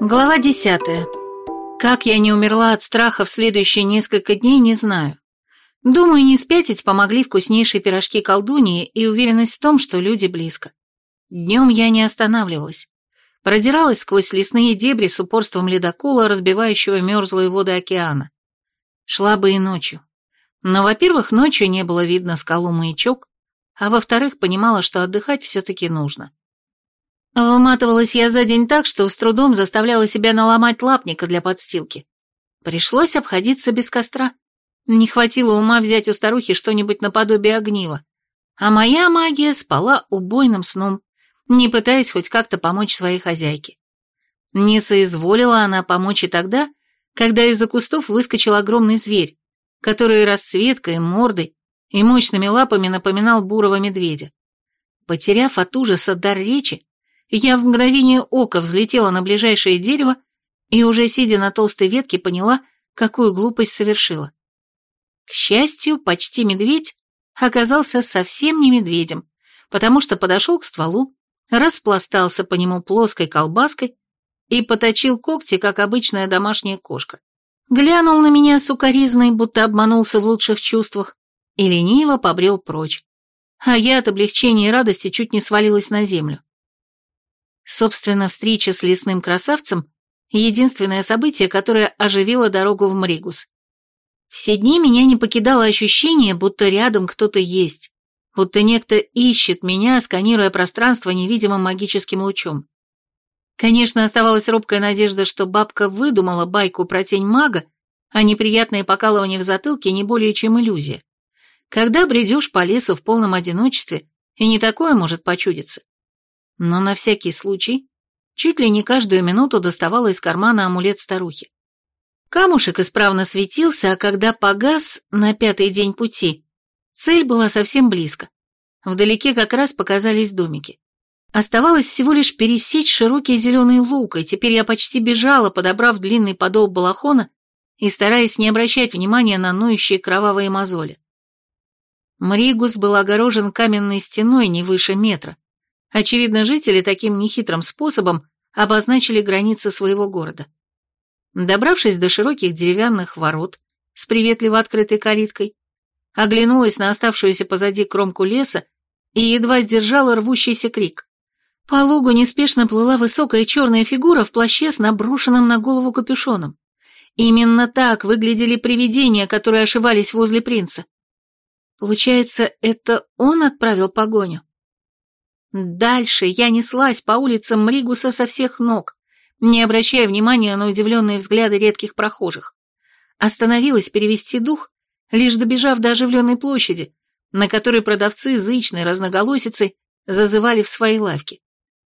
Глава десятая. Как я не умерла от страха в следующие несколько дней, не знаю. Думаю, не спятить помогли вкуснейшие пирожки колдуньи и уверенность в том, что люди близко. Днем я не останавливалась. Продиралась сквозь лесные дебри с упорством ледокола, разбивающего мерзлые воды океана. Шла бы и ночью. Но, во-первых, ночью не было видно скалу маячок, а во-вторых, понимала, что отдыхать все-таки нужно. Выматывалась я за день так, что с трудом заставляла себя наломать лапника для подстилки. Пришлось обходиться без костра. Не хватило ума взять у старухи что-нибудь наподобие огнива. А моя магия спала убойным сном, не пытаясь хоть как-то помочь своей хозяйке. Не соизволила она помочь и тогда, когда из-за кустов выскочил огромный зверь, который расцветкой, мордой и мощными лапами напоминал бурого медведя. Потеряв от ужаса дар речи, я в мгновение ока взлетела на ближайшее дерево и уже сидя на толстой ветке поняла, какую глупость совершила. К счастью, почти медведь оказался совсем не медведем, потому что подошел к стволу, распластался по нему плоской колбаской и поточил когти, как обычная домашняя кошка. Глянул на меня сукоризной, будто обманулся в лучших чувствах, и лениво побрел прочь. А я от облегчения и радости чуть не свалилась на землю. Собственно, встреча с лесным красавцем — единственное событие, которое оживило дорогу в Мригус. Все дни меня не покидало ощущение, будто рядом кто-то есть, будто некто ищет меня, сканируя пространство невидимым магическим лучом. Конечно, оставалась робкая надежда, что бабка выдумала байку про тень мага, а неприятное покалывание в затылке не более чем иллюзия. Когда бредешь по лесу в полном одиночестве, и не такое может почудиться но на всякий случай чуть ли не каждую минуту доставала из кармана амулет старухи. Камушек исправно светился, а когда погас на пятый день пути, цель была совсем близко. Вдалеке как раз показались домики. Оставалось всего лишь пересечь широкий зеленый луг, и теперь я почти бежала, подобрав длинный подол балахона и стараясь не обращать внимания на ноющие кровавые мозоли. Мригус был огорожен каменной стеной не выше метра, Очевидно, жители таким нехитрым способом обозначили границы своего города. Добравшись до широких деревянных ворот с приветливо открытой калиткой, оглянулась на оставшуюся позади кромку леса и едва сдержала рвущийся крик. По лугу неспешно плыла высокая черная фигура в плаще с наброшенным на голову капюшоном. Именно так выглядели привидения, которые ошивались возле принца. Получается, это он отправил погоню? Дальше я неслась по улицам Мригуса со всех ног, не обращая внимания на удивленные взгляды редких прохожих. Остановилась перевести дух, лишь добежав до оживленной площади, на которой продавцы зычной разноголосицей зазывали в свои лавки.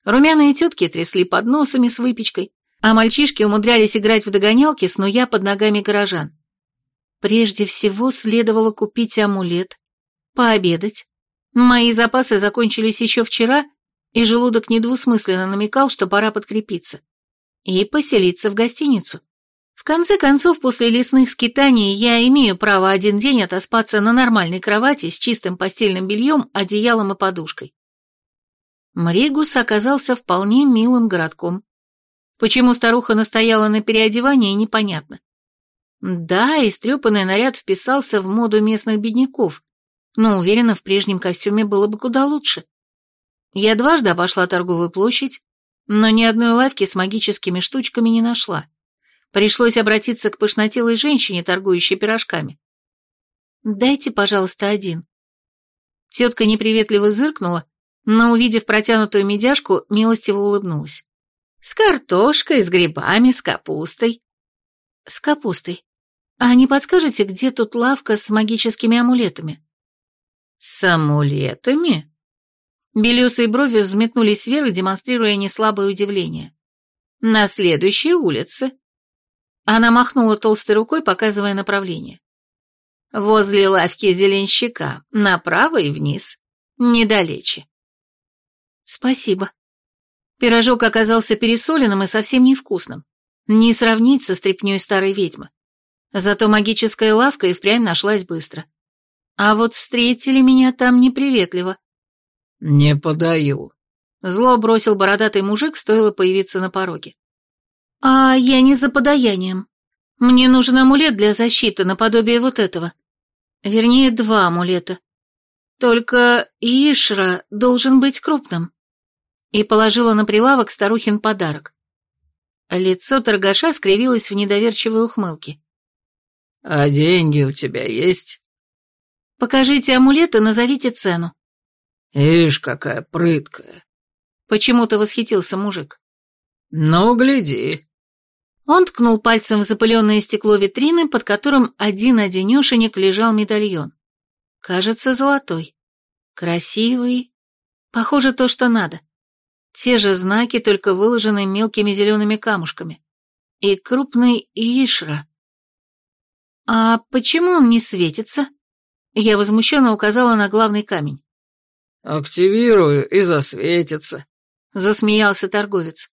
Румяные тетки трясли подносами с выпечкой, а мальчишки умудрялись играть в догонялки, снуя под ногами горожан. Прежде всего следовало купить амулет, пообедать, Мои запасы закончились еще вчера, и желудок недвусмысленно намекал, что пора подкрепиться. И поселиться в гостиницу. В конце концов, после лесных скитаний я имею право один день отоспаться на нормальной кровати с чистым постельным бельем, одеялом и подушкой. Мригус оказался вполне милым городком. Почему старуха настояла на переодевании, непонятно. Да, истрепанный наряд вписался в моду местных бедняков, но уверена, в прежнем костюме было бы куда лучше. Я дважды обошла торговую площадь, но ни одной лавки с магическими штучками не нашла. Пришлось обратиться к пышнотелой женщине, торгующей пирожками. «Дайте, пожалуйста, один». Тетка неприветливо зыркнула, но, увидев протянутую медяшку, милостиво улыбнулась. «С картошкой, с грибами, с капустой». «С капустой. А не подскажете, где тут лавка с магическими амулетами?» «С амулетами?» Белесые брови взметнулись вверх, демонстрируя неслабое удивление. «На следующей улице». Она махнула толстой рукой, показывая направление. «Возле лавки зеленщика, направо и вниз, недалече». «Спасибо». Пирожок оказался пересоленным и совсем невкусным. Не сравнить со стряпнёй старой ведьмы. Зато магическая лавка и впрямь нашлась быстро. А вот встретили меня там неприветливо. «Не подаю», — зло бросил бородатый мужик, стоило появиться на пороге. А я не за подаянием. Мне нужен амулет для защиты, наподобие вот этого. Вернее, два амулета. Только Ишра должен быть крупным. И положила на прилавок старухин подарок. Лицо торгаша скривилось в недоверчивой ухмылке. «А деньги у тебя есть?» «Покажите амулет и назовите цену». «Ишь, какая прыткая!» Почему-то восхитился мужик. «Ну, гляди». Он ткнул пальцем в запыленное стекло витрины, под которым один-одинешенек лежал медальон. Кажется, золотой. Красивый. Похоже, то, что надо. Те же знаки, только выложенные мелкими зелеными камушками. И крупный Ишра. «А почему он не светится?» Я возмущенно указала на главный камень. «Активирую и засветится», — засмеялся торговец.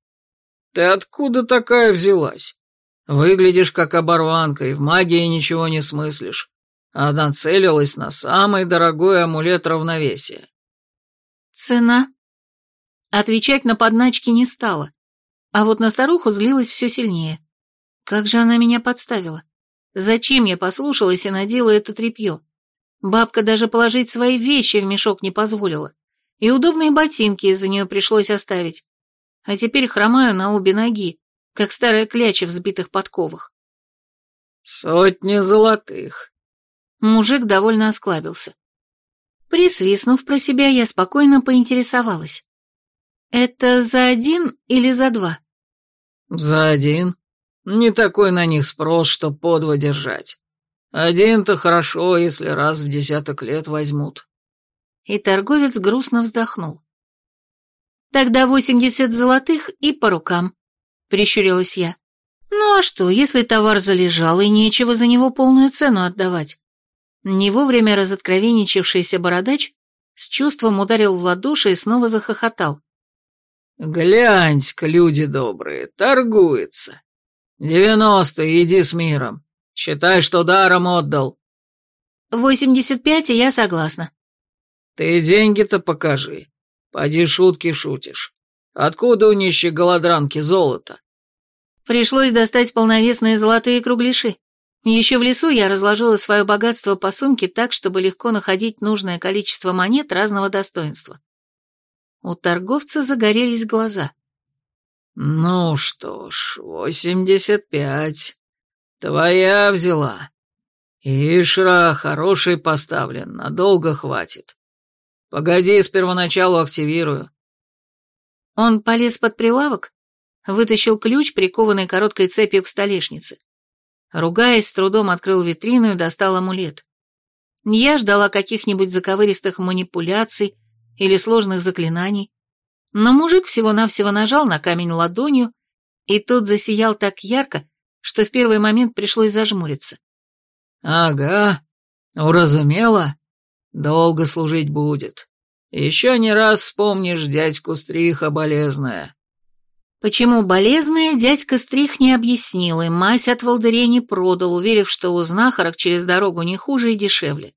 «Ты откуда такая взялась? Выглядишь как оборванка и в магии ничего не смыслишь. А нацелилась на самый дорогой амулет равновесия». «Цена?» Отвечать на подначки не стала, а вот на старуху злилась все сильнее. Как же она меня подставила? Зачем я послушалась и надела это тряпье? Бабка даже положить свои вещи в мешок не позволила. И удобные ботинки из-за нее пришлось оставить. А теперь хромаю на обе ноги, как старая кляча в сбитых подковах. «Сотни золотых». Мужик довольно осклабился. Присвистнув про себя, я спокойно поинтересовалась. «Это за один или за два?» «За один. Не такой на них спрос, что по два держать. Один-то хорошо, если раз в десяток лет возьмут». И торговец грустно вздохнул. «Тогда восемьдесят золотых и по рукам», — прищурилась я. «Ну а что, если товар залежал и нечего за него полную цену отдавать?» Не вовремя разоткровенничавшийся бородач с чувством ударил в ладоши и снова захохотал. «Гляньте-ка, люди добрые, торгуется. Девяносто, иди с миром. Считай, что даром отдал». «Восемьдесят пять, и я согласна». «Ты деньги-то покажи. Поди шутки шутишь. Откуда у нищей голодранки золото?» Пришлось достать полновесные золотые кругляши. Еще в лесу я разложила свое богатство по сумке так, чтобы легко находить нужное количество монет разного достоинства. У торговца загорелись глаза. «Ну что ж, восемьдесят пять. Твоя взяла. Ишра хороший поставлен, надолго хватит. Погоди, с первоначалу активирую». Он полез под прилавок, вытащил ключ, прикованный короткой цепью к столешнице. Ругаясь, с трудом открыл витрину и достал амулет. Я ждала каких-нибудь заковыристых манипуляций, или сложных заклинаний, но мужик всего-навсего нажал на камень ладонью, и тот засиял так ярко, что в первый момент пришлось зажмуриться. «Ага, уразумела? Долго служить будет. Еще не раз вспомнишь дядьку Стриха болезная». Почему болезная, дядька Стрих не объяснил, и мазь от волдырей не продал, уверив, что у знахарок через дорогу не хуже и дешевле.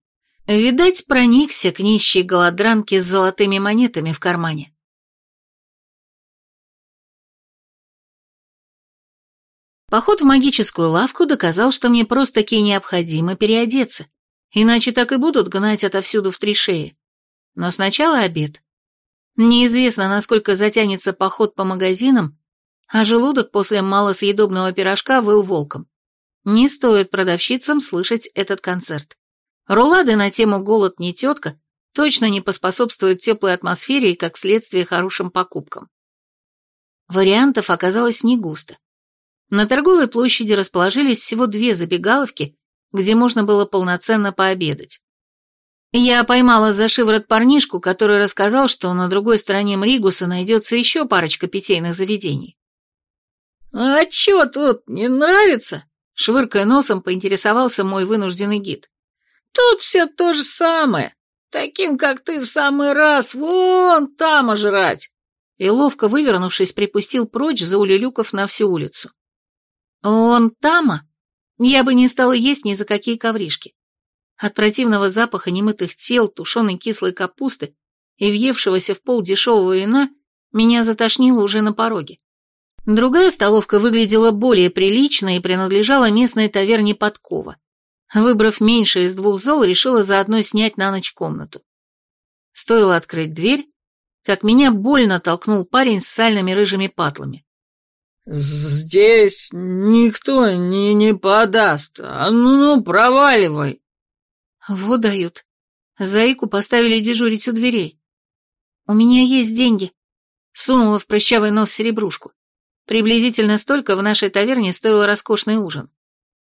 Видать, проникся к нищей голодранке с золотыми монетами в кармане. Поход в магическую лавку доказал, что мне просто-таки необходимо переодеться, иначе так и будут гнать отовсюду в три шеи. Но сначала обед. Неизвестно, насколько затянется поход по магазинам, а желудок после малосъедобного пирожка выл волком. Не стоит продавщицам слышать этот концерт. Рулады на тему «Голод не тетка» точно не поспособствуют теплой атмосфере и, как следствие, хорошим покупкам. Вариантов оказалось не густо. На торговой площади расположились всего две забегаловки, где можно было полноценно пообедать. Я поймала за шиворот парнишку, который рассказал, что на другой стороне Мригуса найдется еще парочка питейных заведений. «А чё тут, не нравится?» Швыркая носом, поинтересовался мой вынужденный гид. Тут все то же самое. Таким, как ты, в самый раз вон там ожрать. И ловко вывернувшись, припустил прочь, заулюлюков на всю улицу. Он тама? Я бы не стала есть ни за какие ковришки. От противного запаха немытых тел, тушеной кислой капусты и въевшегося в пол дешевого вина меня затошнило уже на пороге. Другая столовка выглядела более прилично и принадлежала местной таверне Подкова. Выбрав меньше из двух зол, решила заодно снять на ночь комнату. Стоило открыть дверь, как меня больно толкнул парень с сальными рыжими патлами. «Здесь никто не, не подаст. А ну, ну, проваливай!» Вот дают. Заику поставили дежурить у дверей. «У меня есть деньги», — сунула в прыщавый нос серебрушку. Приблизительно столько в нашей таверне стоил роскошный ужин.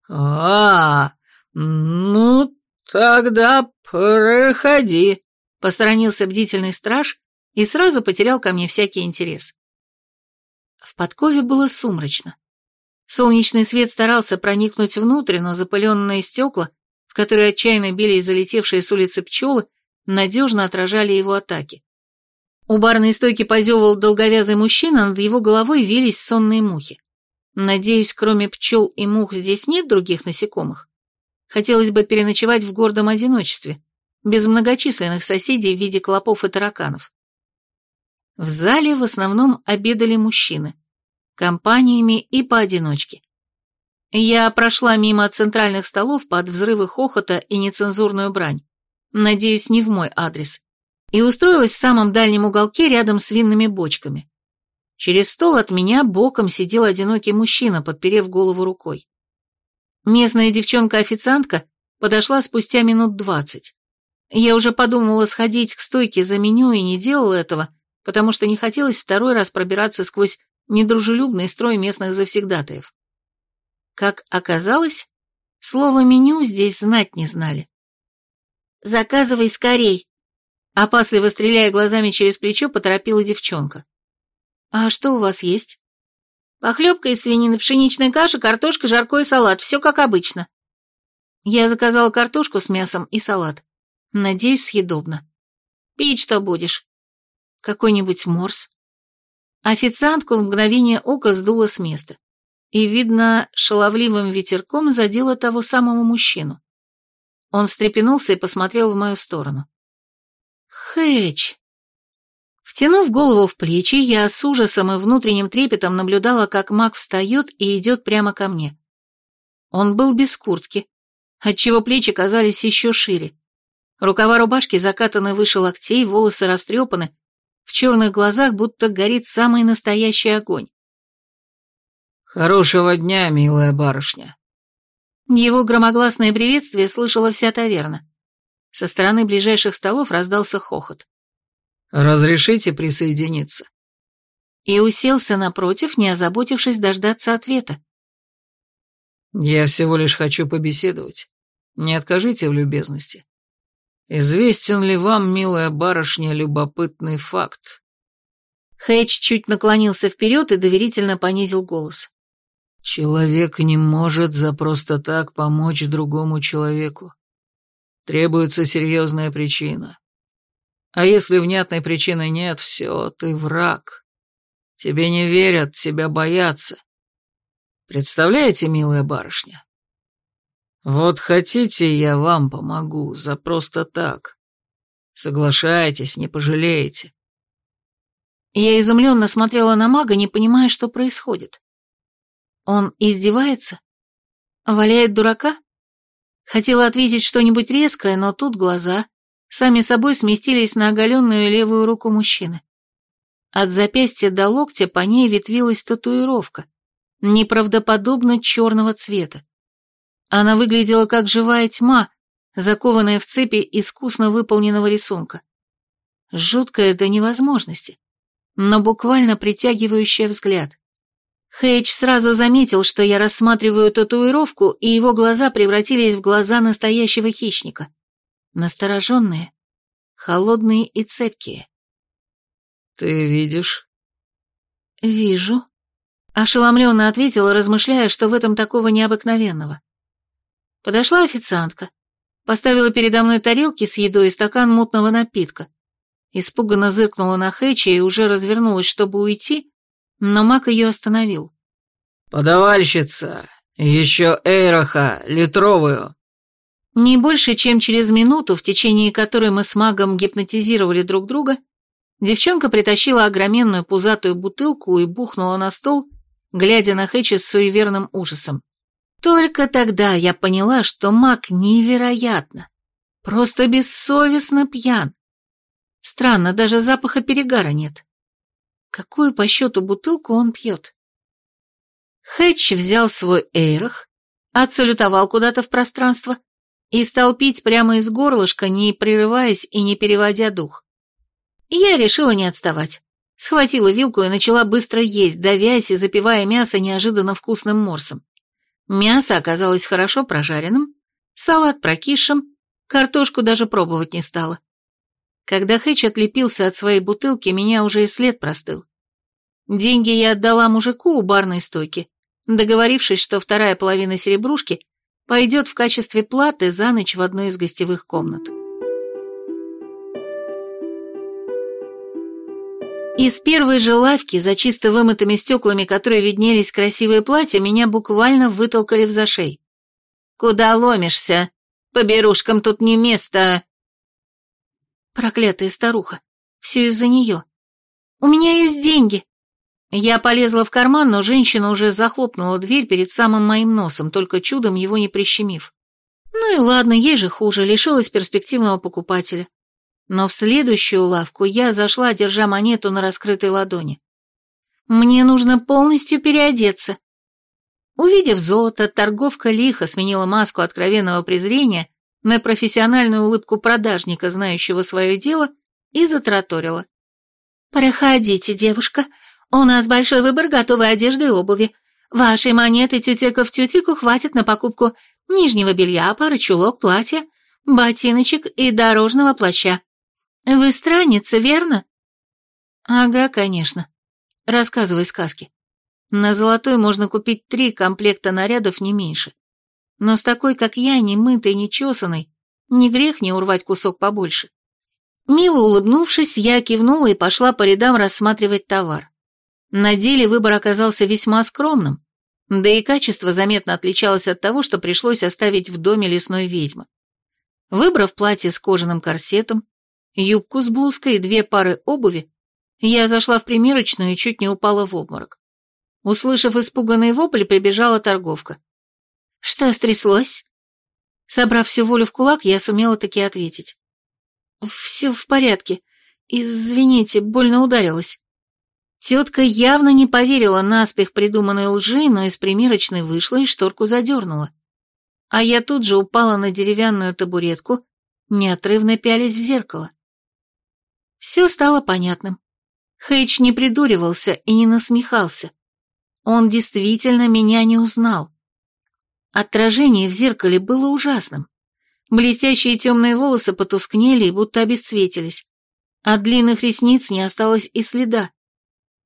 «А, ну, тогда проходи», — посторонился бдительный страж и сразу потерял ко мне всякий интерес. В подкове было сумрачно. Солнечный свет старался проникнуть внутрь, но запыленные стекла, в которые отчаянно бились залетевшие с улицы пчелы, надежно отражали его атаки. У барной стойки позевывал долговязый мужчина, над его головой вились сонные мухи. Надеюсь, кроме пчел и мух здесь нет других насекомых? Хотелось бы переночевать в гордом одиночестве, без многочисленных соседей в виде клопов и тараканов. В зале в основном обедали мужчины, компаниями и поодиночке. Я прошла мимо центральных столов под взрывы хохота и нецензурную брань, надеюсь, не в мой адрес, и устроилась в самом дальнем уголке рядом с винными бочками. Через стол от меня боком сидел одинокий мужчина, подперев голову рукой. Местная девчонка-официантка подошла спустя минут двадцать. Я уже подумала сходить к стойке за меню и не делала этого, потому что не хотелось второй раз пробираться сквозь недружелюбный строй местных завсегдатаев. Как оказалось, слово «меню» здесь знать не знали. «Заказывай скорей!» Опасливо стреляя глазами через плечо, поторопила девчонка. «А что у вас есть?» «Похлебка из свинины, пшеничная каша, картошка, жаркое и салат. Все как обычно». Я заказала картошку с мясом и салат. Надеюсь, съедобно. «Пить что будешь?» Какой-нибудь морс. Официантку в мгновение ока сдуло с места. И, видно, шаловливым ветерком задело того самого мужчину. Он встрепенулся и посмотрел в мою сторону. «Хэч!» Втянув голову в плечи, я с ужасом и внутренним трепетом наблюдала, как маг встает и идет прямо ко мне. Он был без куртки, отчего плечи казались еще шире. Рукава рубашки закатаны выше локтей, волосы растрепаны, в черных глазах будто горит самый настоящий огонь. «Хорошего дня, милая барышня!» Его громогласное приветствие слышала вся таверна. Со стороны ближайших столов раздался хохот. «Разрешите присоединиться?» И уселся напротив, не озаботившись дождаться ответа. «Я всего лишь хочу побеседовать. Не откажите в любезности. Известен ли вам, милая барышня, любопытный факт?» Хэтч чуть наклонился вперед и доверительно понизил голос. «Человек не может за просто так помочь другому человеку. Требуется серьезная причина. А если внятной причины нет, все, ты враг. Тебе не верят, тебя боятся. Представляете, милая барышня? Вот хотите, я вам помогу, за просто так. Соглашайтесь, не пожалеете. Я изумленно смотрела на мага, не понимая, что происходит. Он издевается? Валяет дурака? Хотела ответить что-нибудь резкое, но тут глаза сами собой сместились на оголенную левую руку мужчины. От запястья до локтя по ней ветвилась татуировка, неправдоподобно черного цвета. Она выглядела как живая тьма, закованная в цепи искусно выполненного рисунка. Жуткая до невозможности, но буквально притягивающая взгляд. Хейдж сразу заметил, что я рассматриваю татуировку, и его глаза превратились в глаза настоящего хищника. Настороженные, холодные и цепкие. «Ты видишь?» «Вижу», — ошеломленно ответила, размышляя, что в этом такого необыкновенного. Подошла официантка, поставила передо мной тарелки с едой и стакан мутного напитка. Испуганно зыркнула на Хэча и уже развернулась, чтобы уйти, но маг ее остановил. «Подавальщица, еще эйроха, литровую». Не больше, чем через минуту, в течение которой мы с магом гипнотизировали друг друга, девчонка притащила огроменную пузатую бутылку и бухнула на стол глядя на Хэтча с суеверным ужасом. Только тогда я поняла, что маг невероятно, просто бессовестно пьян. Странно, даже запаха перегара нет. Какую по счету бутылку он пьет? Хэтч взял свой эйрах, отсалютовал куда-то в пространство и стал пить прямо из горлышка, не прерываясь и не переводя дух. Я решила не отставать. Схватила вилку и начала быстро есть, давясь и запивая мясо неожиданно вкусным морсом. Мясо оказалось хорошо прожаренным, салат прокисшим, картошку даже пробовать не стала. Когда Хэтч отлепился от своей бутылки, меня уже и след простыл. Деньги я отдала мужику у барной стойки, договорившись, что вторая половина серебрушки пойдет в качестве платы за ночь в одной из гостевых комнат. Из первой же лавки, за чисто вымытыми стеклами, которые виднелись красивые платья, меня буквально вытолкали в зашей. «Куда ломишься? Поберушкам тут не место!» Проклятая старуха. Все из-за нее. «У меня есть деньги!» Я полезла в карман, но женщина уже захлопнула дверь перед самым моим носом, только чудом его не прищемив. Ну и ладно, ей же хуже, лишилась перспективного покупателя. Но в следующую лавку я зашла, держа монету на раскрытой ладони. Мне нужно полностью переодеться. Увидев золото, торговка лихо сменила маску откровенного презрения на профессиональную улыбку продажника, знающего свое дело, и затраторила. «Проходите, девушка, у нас большой выбор готовой одежды и обуви. Вашей монеты тютелька в тютельку хватит на покупку нижнего белья, пары чулок, платья, ботиночек и дорожного плаща. Вы странница, верно? Ага, конечно. Рассказывай сказки. На золотой можно купить три комплекта нарядов не меньше. Но с такой, как я, не мытой, не чесанной, не грех не урвать кусок побольше. Мило улыбнувшись, я кивнула и пошла по рядам рассматривать товар. На деле выбор оказался весьма скромным, да и качество заметно отличалось от того, что пришлось оставить в доме лесной ведьмы. Выбрав платье с кожаным корсетом, юбку с блузкой и две пары обуви, я зашла в примерочную и чуть не упала в обморок. Услышав испуганный вопль, прибежала торговка. «Что стряслось?» Собрав всю волю в кулак, я сумела таки ответить. «Все в порядке. Извините, больно ударилась». Тетка явно не поверила наспех придуманной лжи, но из примерочной вышла и шторку задернула. А я тут же упала на деревянную табуретку, неотрывно пялись в зеркало. Все стало понятным. Хейдж не придуривался и не насмехался. Он действительно меня не узнал. Отражение в зеркале было ужасным. Блестящие темные волосы потускнели и будто обесцветились. От длинных ресниц не осталось и следа.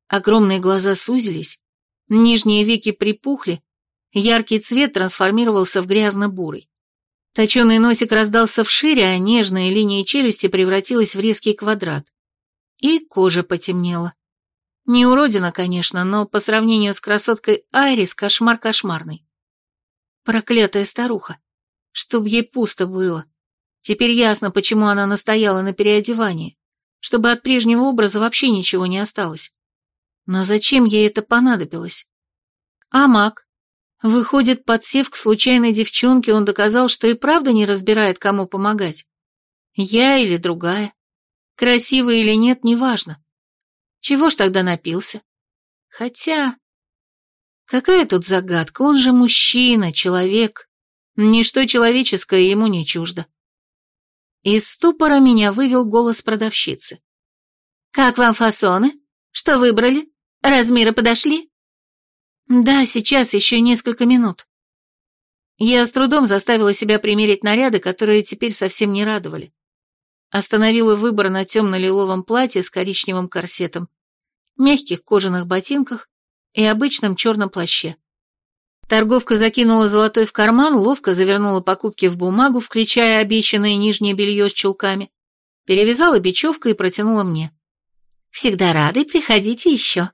Огромные глаза сузились, нижние веки припухли, яркий цвет трансформировался в грязно-бурый. Точеный носик раздался вшире, а нежная линия челюсти превратилась в резкий квадрат. И кожа потемнела. Не уродина, конечно, но по сравнению с красоткой Айрис кошмар кошмарный. Проклятая старуха. Чтоб ей пусто было. Теперь ясно, почему она настояла на переодевании. Чтобы от прежнего образа вообще ничего не осталось. Но зачем ей это понадобилось? А маг? Выходит, подсев к случайной девчонке, он доказал, что и правда не разбирает, кому помогать. Я или другая. Красивая или нет, неважно. Чего ж тогда напился? Хотя... Какая тут загадка, он же мужчина, человек. Ничто человеческое ему не чуждо. Из ступора меня вывел голос продавщицы. «Как вам фасоны? Что выбрали? Размеры подошли?» «Да, сейчас, еще несколько минут». Я с трудом заставила себя примерить наряды, которые теперь совсем не радовали. Остановила выбор на темно-лиловом платье с коричневым корсетом, мягких кожаных ботинках и обычном черном плаще. Торговка закинула золотой в карман, ловко завернула покупки в бумагу, включая обещанное нижнее белье с чулками, перевязала бечевкой и протянула мне. «Всегда рады, приходите еще».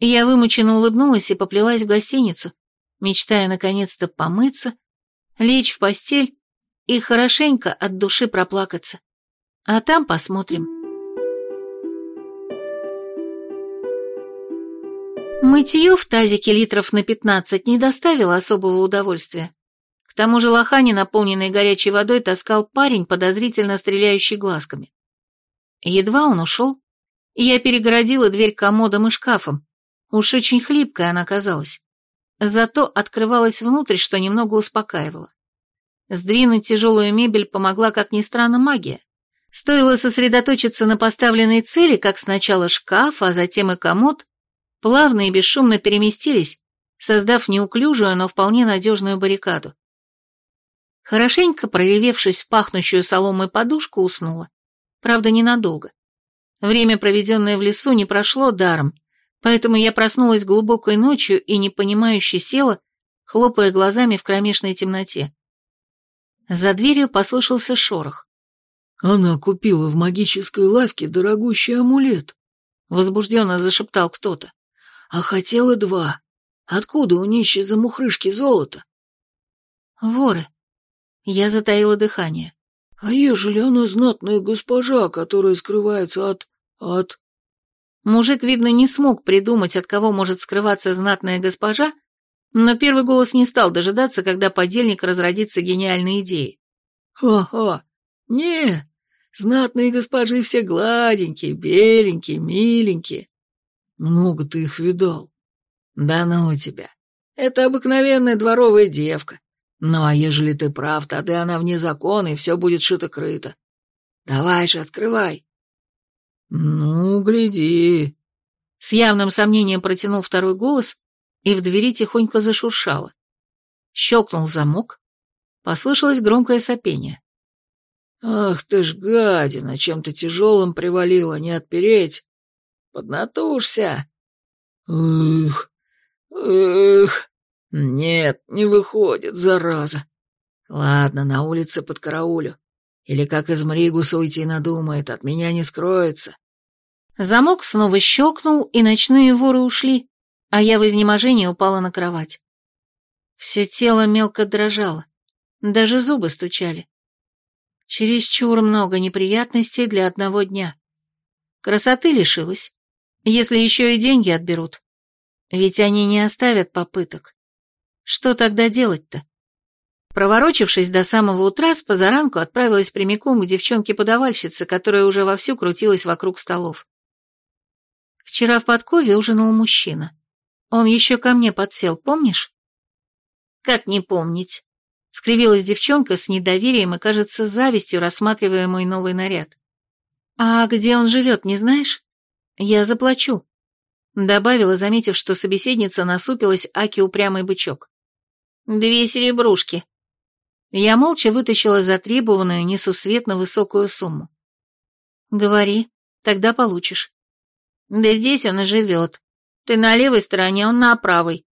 Я вымученно улыбнулась и поплелась в гостиницу, мечтая наконец-то помыться, лечь в постель и хорошенько от души проплакаться. А там посмотрим. Мытье в тазике литров на пятнадцать не доставило особого удовольствия. К тому же лохани, наполненной горячей водой, таскал парень, подозрительно стреляющий глазками. Едва он ушел, я перегородила дверь комодом и шкафом. Уж очень хлипкая она казалась. Зато открывалась внутрь, что немного успокаивало. Сдвинуть тяжелую мебель помогла, как ни странно, магия. Стоило сосредоточиться на поставленной цели, как сначала шкаф, а затем и комод, плавно и бесшумно переместились, создав неуклюжую, но вполне надежную баррикаду. Хорошенько проревевшись в пахнущую соломой подушку, уснула. Правда, ненадолго. Время, проведенное в лесу, не прошло даром, поэтому я проснулась глубокой ночью и непонимающе села, хлопая глазами в кромешной темноте. За дверью послышался шорох. «Она купила в магической лавке дорогущий амулет», — возбужденно зашептал кто-то. «А хотела два. Откуда у нищей замухрышки золото?» «Воры», я затаила дыхание. «А ежели она знатная госпожа, которая скрывается от... от...» Мужик, видно, не смог придумать, от кого может скрываться знатная госпожа, но первый голос не стал дожидаться, когда подельник разродится гениальной идеей. «Ха-ха! Не! Знатные госпожи все гладенькие, беленькие, миленькие. Много ты их видал. Да ну у тебя. Это обыкновенная дворовая девка. Ну, а ежели ты прав, тогда она вне закона, и все будет шито-крыто. Давай же, открывай. Ну, гляди. С явным сомнением протянул второй голос, и в двери тихонько зашуршало. Щелкнул замок, послышалось громкое сопение. «Ах ты ж гадина, чем-то тяжелым привалила, не отпереть. Поднатужься!» «Эх, эх!» «Нет, не выходит, зараза. Ладно, на улице под караулю. Или как из Мригуса уйти надумает, от меня не скроется». Замок снова щелкнул, и ночные воры ушли, а я в изнеможении упала на кровать. Все тело мелко дрожало, даже зубы стучали. Чересчур много неприятностей для одного дня. Красоты лишилась, если еще и деньги отберут. Ведь они не оставят попыток. Что тогда делать-то? Проворочившись до самого утра, с позаранку отправилась прямиком к девчонке-подавальщице, которая уже вовсю крутилась вокруг столов. Вчера в подкове ужинал мужчина. Он еще ко мне подсел, помнишь? Как не помнить? Скривилась девчонка с недоверием и, кажется, завистью, рассматривая мой новый наряд. А где он живет, не знаешь? Я заплачу. Добавила, заметив, что собеседница насупилась, аки упрямый бычок. Две серебрушки. Я молча вытащила затребованную несусветно высокую сумму. Говори, тогда получишь. Да здесь он и живет. Ты на левой стороне, он на правой.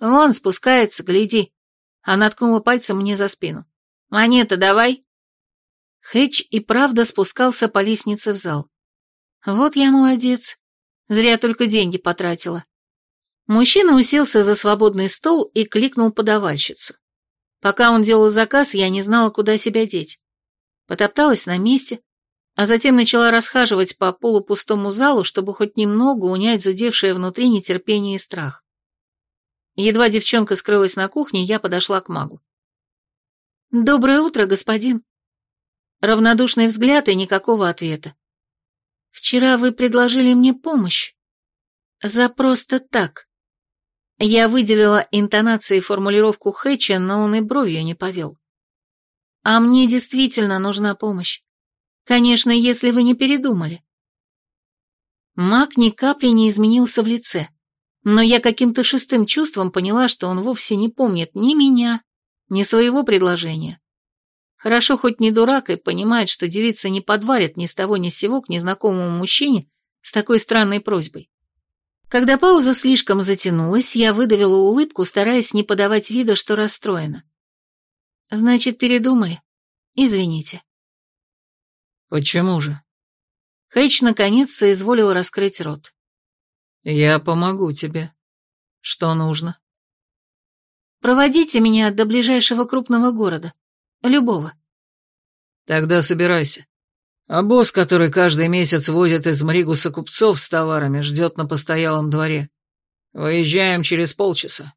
Вон спускается, гляди. Она ткнула пальцем мне за спину. Монета давай. Хэтч и правда спускался по лестнице в зал. Вот я молодец. Зря только деньги потратила. Мужчина уселся за свободный стол и кликнул подавальщицу. Пока он делал заказ, я не знала, куда себя деть. Потопталась на месте, а затем начала расхаживать по полупустому залу, чтобы хоть немного унять зудевшее внутри нетерпение и страх. Едва девчонка скрылась на кухне, я подошла к магу. «Доброе утро, господин». Равнодушный взгляд и никакого ответа. «Вчера вы предложили мне помощь. За просто так». Я выделила интонацией формулировку Хэтча, но он и бровью не повел. А мне действительно нужна помощь. Конечно, если вы не передумали. Маг ни капли не изменился в лице, но я каким-то шестым чувством поняла, что он вовсе не помнит ни меня, ни своего предложения. Хорошо хоть не дурак и понимает, что девица не подвалит ни с того ни с сего к незнакомому мужчине с такой странной просьбой. Когда пауза слишком затянулась, я выдавила улыбку, стараясь не подавать вида, что расстроена. «Значит, передумали? Извините». «Почему же?» Хейч наконец соизволил раскрыть рот. «Я помогу тебе. Что нужно?» «Проводите меня до ближайшего крупного города. Любого». «Тогда собирайся. А босс, который каждый месяц возит из Мригуса купцов с товарами, ждет на постоялом дворе. Выезжаем через полчаса.